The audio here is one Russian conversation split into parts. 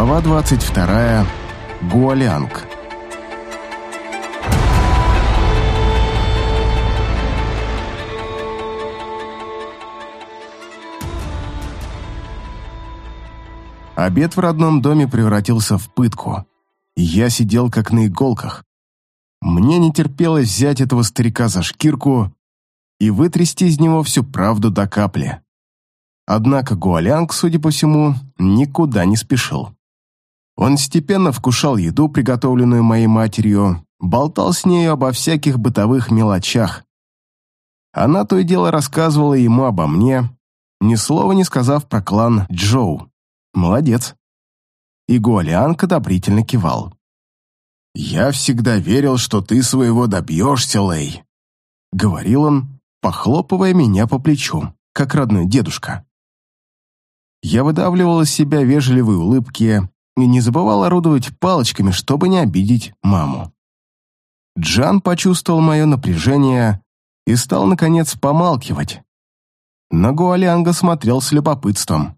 Глава 22. Гуалянг. Обед в родном доме превратился в пытку. Я сидел как на иголках. Мне не терпелось взять этого старика за шкирку и вытрясти из него всю правду до капли. Однако Гуалянг, судя по всему, никуда не спешил. Он степенно вкушал еду, приготовленную моей матерью, болтал с нею обо всяких бытовых мелочах. Она то и дело рассказывала ему обо мне, ни слова не сказав про клан Джоу. Молодец. И Гуалианг одобрительно кивал. «Я всегда верил, что ты своего добьешься, Лэй», — говорил он, похлопывая меня по плечу, как родной дедушка. Я выдавливал из себя вежливые улыбки и не забывал орудовать палочками, чтобы не обидеть маму. Джан почувствовал мое напряжение и стал, наконец, помалкивать. На Гуалянга смотрел с любопытством.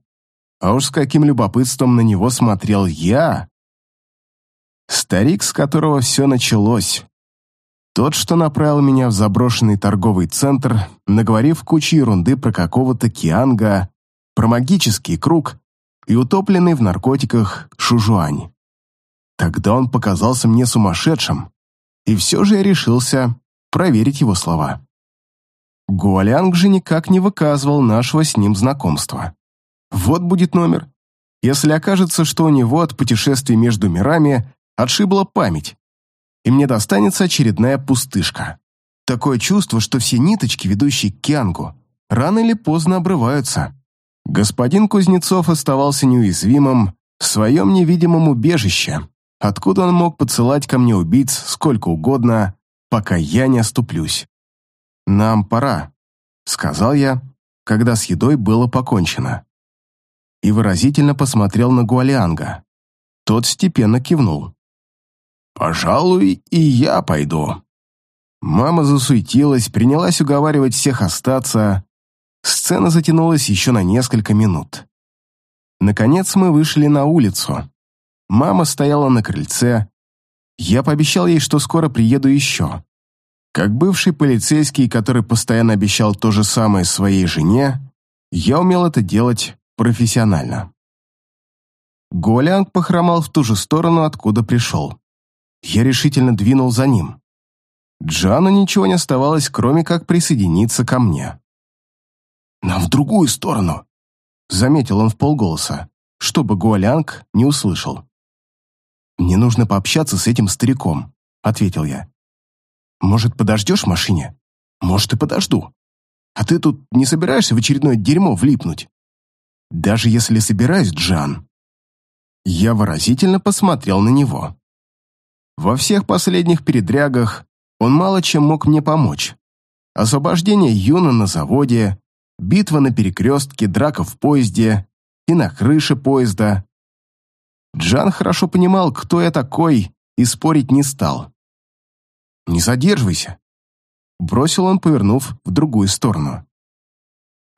А уж с каким любопытством на него смотрел я. Старик, с которого все началось. Тот, что направил меня в заброшенный торговый центр, наговорив кучу ерунды про какого-то Кианга, про магический круг и утопленный в наркотиках Шужуань. Тогда он показался мне сумасшедшим, и все же я решился проверить его слова. Гуалянг же никак не выказывал нашего с ним знакомства. Вот будет номер. Если окажется, что у него от путешествий между мирами отшибла память, и мне достанется очередная пустышка. Такое чувство, что все ниточки, ведущие к Киангу, рано или поздно обрываются. Господин Кузнецов оставался неуязвимым в своем невидимом убежище, откуда он мог подсылать ко мне убийц сколько угодно, пока я не оступлюсь. «Нам пора», — сказал я, когда с едой было покончено. И выразительно посмотрел на Гуалианга. Тот степенно кивнул. «Пожалуй, и я пойду». Мама засуетилась, принялась уговаривать всех остаться, Сцена затянулась еще на несколько минут. Наконец мы вышли на улицу. Мама стояла на крыльце. Я пообещал ей, что скоро приеду еще. Как бывший полицейский, который постоянно обещал то же самое своей жене, я умел это делать профессионально. Голянг похромал в ту же сторону, откуда пришел. Я решительно двинул за ним. Джану ничего не оставалось, кроме как присоединиться ко мне. «Нам в другую сторону», — заметил он в полголоса, чтобы Гуалянг не услышал. «Мне нужно пообщаться с этим стариком», — ответил я. «Может, подождешь в машине? Может, и подожду. А ты тут не собираешься в очередное дерьмо влипнуть?» «Даже если собираюсь, Джан». Я выразительно посмотрел на него. Во всех последних передрягах он мало чем мог мне помочь. Освобождение Юна на заводе, битва на перекрестке, драка в поезде и на крыше поезда. Джан хорошо понимал, кто я такой, и спорить не стал. «Не задерживайся», — бросил он, повернув в другую сторону.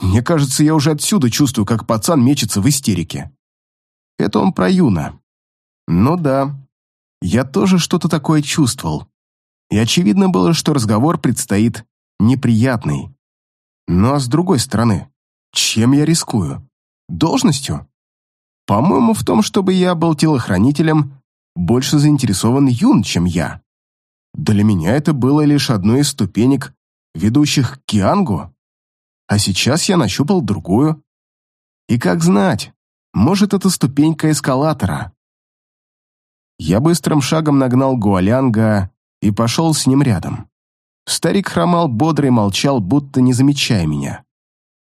«Мне кажется, я уже отсюда чувствую, как пацан мечется в истерике». Это он про Юна. Ну да, я тоже что-то такое чувствовал. И очевидно было, что разговор предстоит неприятный. Ну а с другой стороны, чем я рискую? Должностью? По-моему, в том, чтобы я был телохранителем, больше заинтересован Юн, чем я. Для меня это было лишь одной из ступенек, ведущих к Киангу. А сейчас я нащупал другую. И как знать, может, это ступенька эскалатора. Я быстрым шагом нагнал Гуалянга и пошел с ним рядом. Старик хромал бодро и молчал, будто не замечая меня.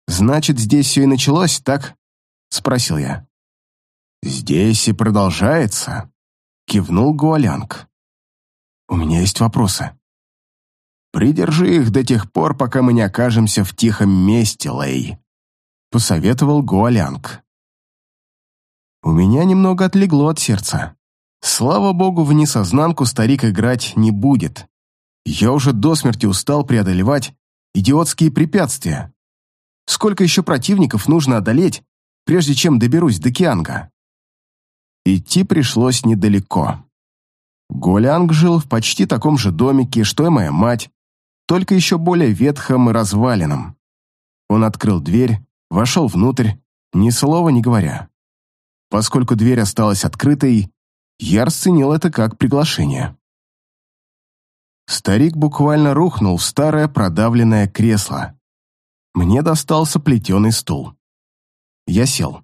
«Значит, здесь все и началось, так?» — спросил я. «Здесь и продолжается», — кивнул Гуалянг. «У меня есть вопросы». «Придержи их до тех пор, пока мы не окажемся в тихом месте, Лэй», — посоветовал Гуалянг. У меня немного отлегло от сердца. Слава богу, в несознанку старик играть не будет. Я уже до смерти устал преодолевать идиотские препятствия. Сколько еще противников нужно одолеть, прежде чем доберусь до Кианга? Идти пришлось недалеко. Голянг жил в почти таком же домике, что и моя мать, только еще более ветхом и разваленном. Он открыл дверь, вошел внутрь, ни слова не говоря. Поскольку дверь осталась открытой, я расценил это как приглашение. Старик буквально рухнул в старое продавленное кресло. Мне достался плетеный стул. Я сел.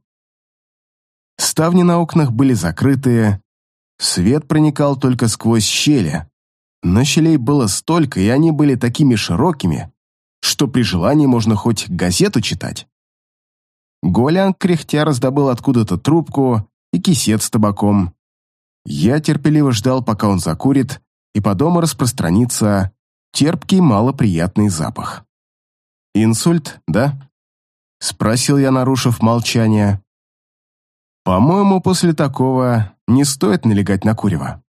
Ставни на окнах были закрытые, свет проникал только сквозь щели, но щелей было столько, и они были такими широкими, что при желании можно хоть газету читать. Голян кряхтя раздобыл откуда-то трубку и кисет с табаком. Я терпеливо ждал, пока он закурит, и по дому распространится терпкий малоприятный запах. «Инсульт, да?» — спросил я, нарушив молчание. «По-моему, после такого не стоит налегать на курево».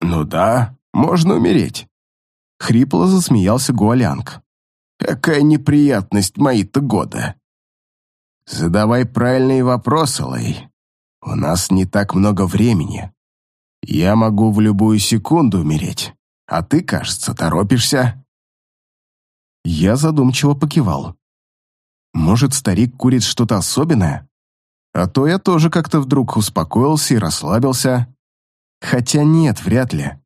«Ну да, можно умереть», — хрипло засмеялся Гуалянг. «Какая неприятность мои-то года!» «Задавай правильные вопросы, Лэй. У нас не так много времени. Я могу в любую секунду умереть, а ты, кажется, торопишься». Я задумчиво покивал. «Может, старик курит что-то особенное? А то я тоже как-то вдруг успокоился и расслабился. Хотя нет, вряд ли.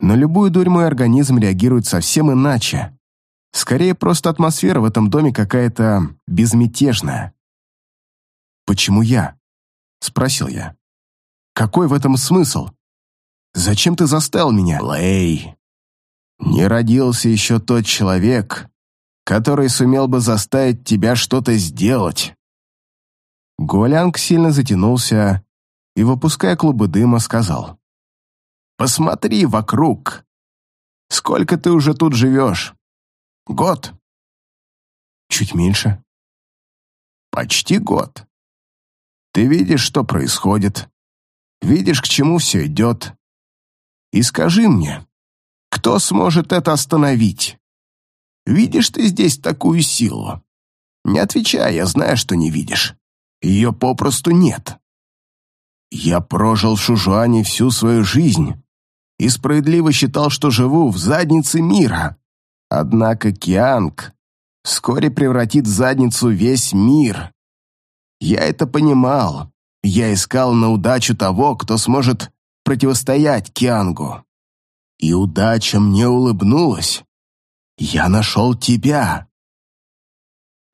На любую дурь мой организм реагирует совсем иначе. Скорее, просто атмосфера в этом доме какая-то безмятежная. «Почему я?» — спросил я. «Какой в этом смысл? Зачем ты заставил меня?» «Лэй, не родился еще тот человек, который сумел бы заставить тебя что-то сделать». Гуалянг сильно затянулся и, выпуская клубы дыма, сказал. «Посмотри вокруг. Сколько ты уже тут живешь? Год?» «Чуть меньше». «Почти год. Ты видишь, что происходит. Видишь, к чему все идет. И скажи мне, кто сможет это остановить? Видишь ты здесь такую силу? Не отвечай, я знаю, что не видишь. Ее попросту нет. Я прожил в Шужуане всю свою жизнь и справедливо считал, что живу в заднице мира. Однако Кианг вскоре превратит в задницу весь мир. Я это понимал. Я искал на удачу того, кто сможет противостоять Киангу. И удача мне улыбнулась. Я нашел тебя.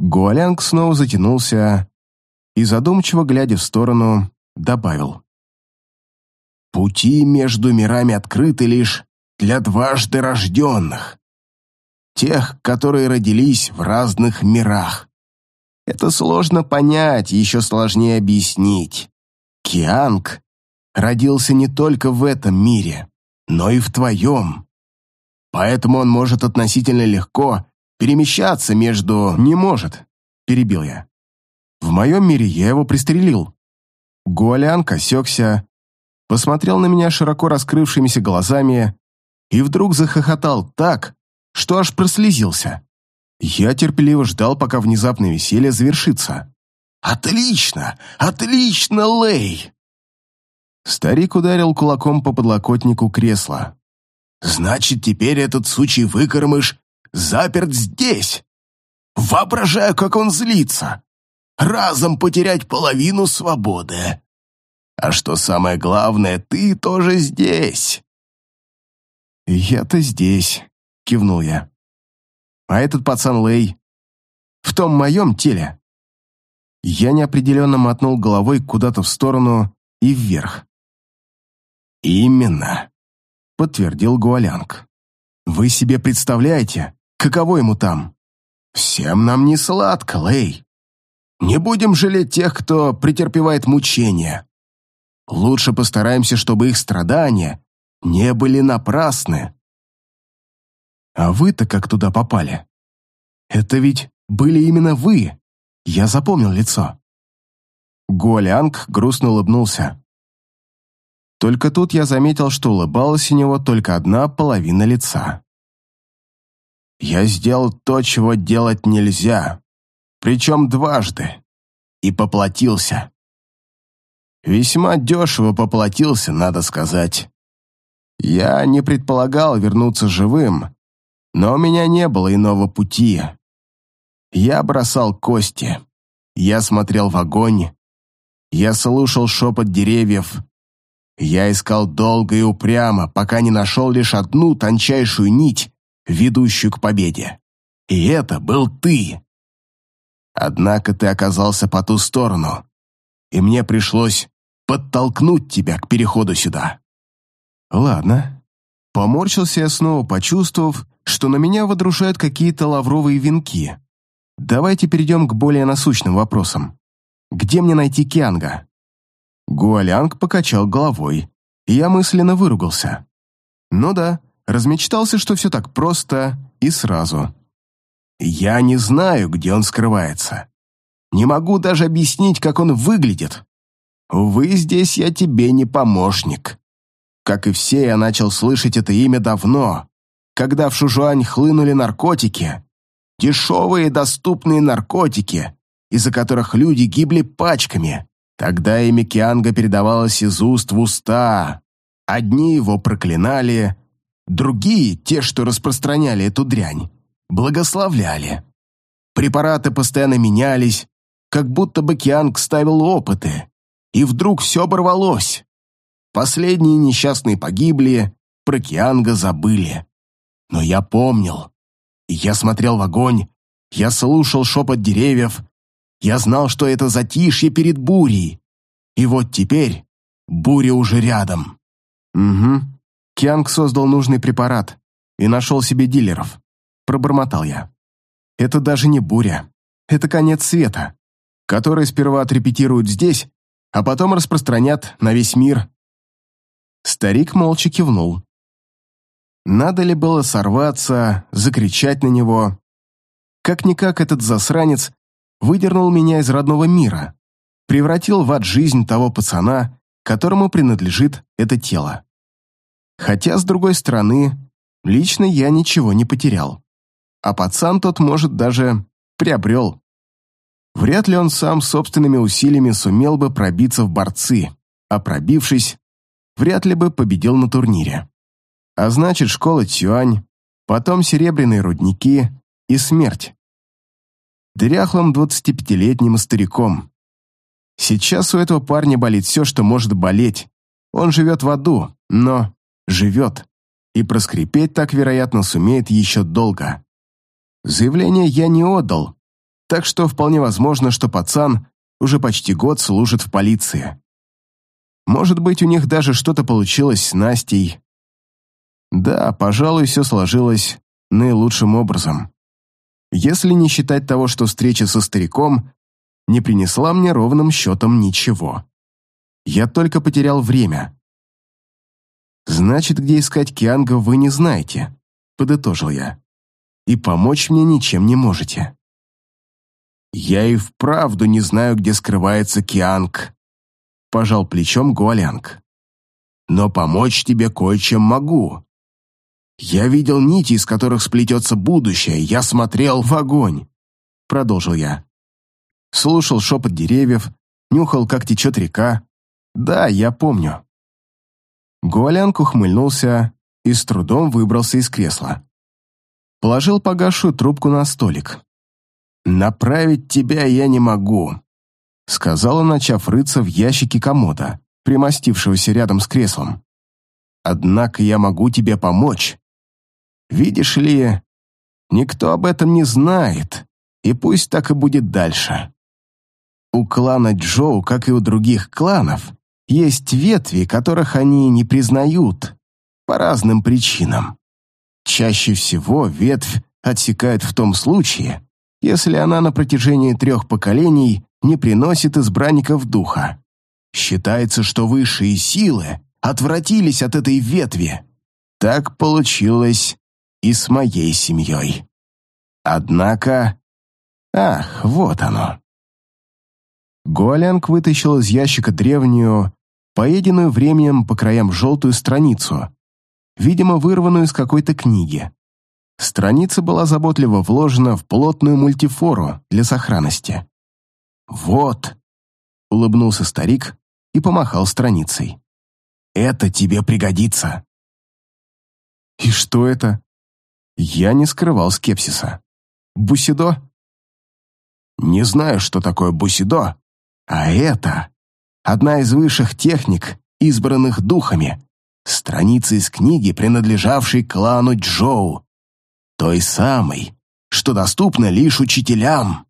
Гуалянг снова затянулся и, задумчиво глядя в сторону, добавил. «Пути между мирами открыты лишь для дважды рожденных, тех, которые родились в разных мирах. Это сложно понять, еще сложнее объяснить. Кианг родился не только в этом мире, но и в твоем. Поэтому он может относительно легко перемещаться между... Не может, перебил я. В моем мире я его пристрелил. Гуалян осекся, посмотрел на меня широко раскрывшимися глазами и вдруг захохотал так, что аж прослезился. Я терпеливо ждал, пока внезапное веселье завершится. «Отлично! Отлично, Лей!» Старик ударил кулаком по подлокотнику кресла. «Значит, теперь этот сучий выкормыш заперт здесь! Воображаю, как он злится! Разом потерять половину свободы! А что самое главное, ты тоже здесь!» «Я-то здесь», — кивнул я. А этот пацан Лей в том моем теле. Я неопределенно мотнул головой куда-то в сторону и вверх. «Именно», — подтвердил Гуалянг. «Вы себе представляете, каково ему там? Всем нам не сладко, Лей. Не будем жалеть тех, кто претерпевает мучения. Лучше постараемся, чтобы их страдания не были напрасны. А вы-то как туда попали? Это ведь были именно вы. Я запомнил лицо. Гуалянг грустно улыбнулся. Только тут я заметил, что улыбалась у него только одна половина лица. Я сделал то, чего делать нельзя, причем дважды, и поплатился. Весьма дешево поплатился, надо сказать. Я не предполагал вернуться живым, но у меня не было иного пути. Я бросал кости, я смотрел в огонь, я слушал шепот деревьев, я искал долго и упрямо, пока не нашел лишь одну тончайшую нить, ведущую к победе. И это был ты. Однако ты оказался по ту сторону, и мне пришлось подтолкнуть тебя к переходу сюда. Ладно. Поморщился я снова, почувствовав, что на меня водружают какие-то лавровые венки. Давайте перейдем к более насущным вопросам. Где мне найти Кианга? Гуалянг покачал головой, и я мысленно выругался. Ну да, размечтался, что все так просто и сразу. Я не знаю, где он скрывается. Не могу даже объяснить, как он выглядит. Увы, здесь я тебе не помощник. Как и все, я начал слышать это имя давно, когда в Шужуань хлынули наркотики. Дешевые доступные наркотики, из-за которых люди гибли пачками. Тогда имя Кианга передавалось из уст в уста. Одни его проклинали, другие, те, что распространяли эту дрянь, благословляли. Препараты постоянно менялись, как будто бы Кианг ставил опыты. И вдруг все оборвалось. Последние несчастные погибли, про Кианга забыли. Но я помнил. Я смотрел в огонь, я слушал шепот деревьев, я знал, что это затишье перед бурей. И вот теперь буря уже рядом. Угу. Кианг создал нужный препарат и нашел себе дилеров. Пробормотал я. Это даже не буря. Это конец света, который сперва отрепетируют здесь, а потом распространят на весь мир. Старик молча кивнул. Надо ли было сорваться, закричать на него? Как-никак этот засранец выдернул меня из родного мира, превратил в ад жизнь того пацана, которому принадлежит это тело. Хотя, с другой стороны, лично я ничего не потерял. А пацан тот, может, даже приобрел. Вряд ли он сам собственными усилиями сумел бы пробиться в борцы, а пробившись, вряд ли бы победил на турнире. А значит, школа Цюань, потом серебряные рудники и смерть дряхлым 25-летним стариком. Сейчас у этого парня болит все, что может болеть. Он живет в аду, но живет. И проскрипеть так, вероятно, сумеет еще долго. Заявление я не отдал, так что вполне возможно, что пацан уже почти год служит в полиции. Может быть, у них даже что-то получилось с Настей. Да, пожалуй, все сложилось наилучшим образом если не считать того, что встреча со стариком не принесла мне ровным счетом ничего. Я только потерял время. «Значит, где искать Кианга, вы не знаете», — подытожил я. «И помочь мне ничем не можете». «Я и вправду не знаю, где скрывается Кианг», — пожал плечом Гуалянг. «Но помочь тебе кое-чем могу. «Я видел нити, из которых сплетется будущее. Я смотрел в огонь», — продолжил я. Слушал шепот деревьев, нюхал, как течет река. Да, я помню. Гуалянк ухмыльнулся и с трудом выбрался из кресла. Положил погасшую трубку на столик. «Направить тебя я не могу», — сказала, начав рыться в ящике комода, примостившегося рядом с креслом. «Однако я могу тебе помочь. Видишь ли, никто об этом не знает, и пусть так и будет дальше. У клана Джоу, как и у других кланов, есть ветви, которых они не признают по разным причинам. Чаще всего ветвь отсекают в том случае, если она на протяжении трех поколений не приносит избранников духа. Считается, что высшие силы отвратились от этой ветви. Так получилось и с моей семьей. Однако... Ах, вот оно. Гуалянг вытащил из ящика древнюю, поеденную временем по краям желтую страницу, видимо, вырванную из какой-то книги. Страница была заботливо вложена в плотную мультифору для сохранности. «Вот», — улыбнулся старик и помахал страницей. «Это тебе пригодится». «И что это?» Я не скрывал скепсиса. «Бусидо?» «Не знаю, что такое бусидо, а это одна из высших техник, избранных духами, страница из книги, принадлежавшей клану Джоу, той самой, что доступна лишь учителям».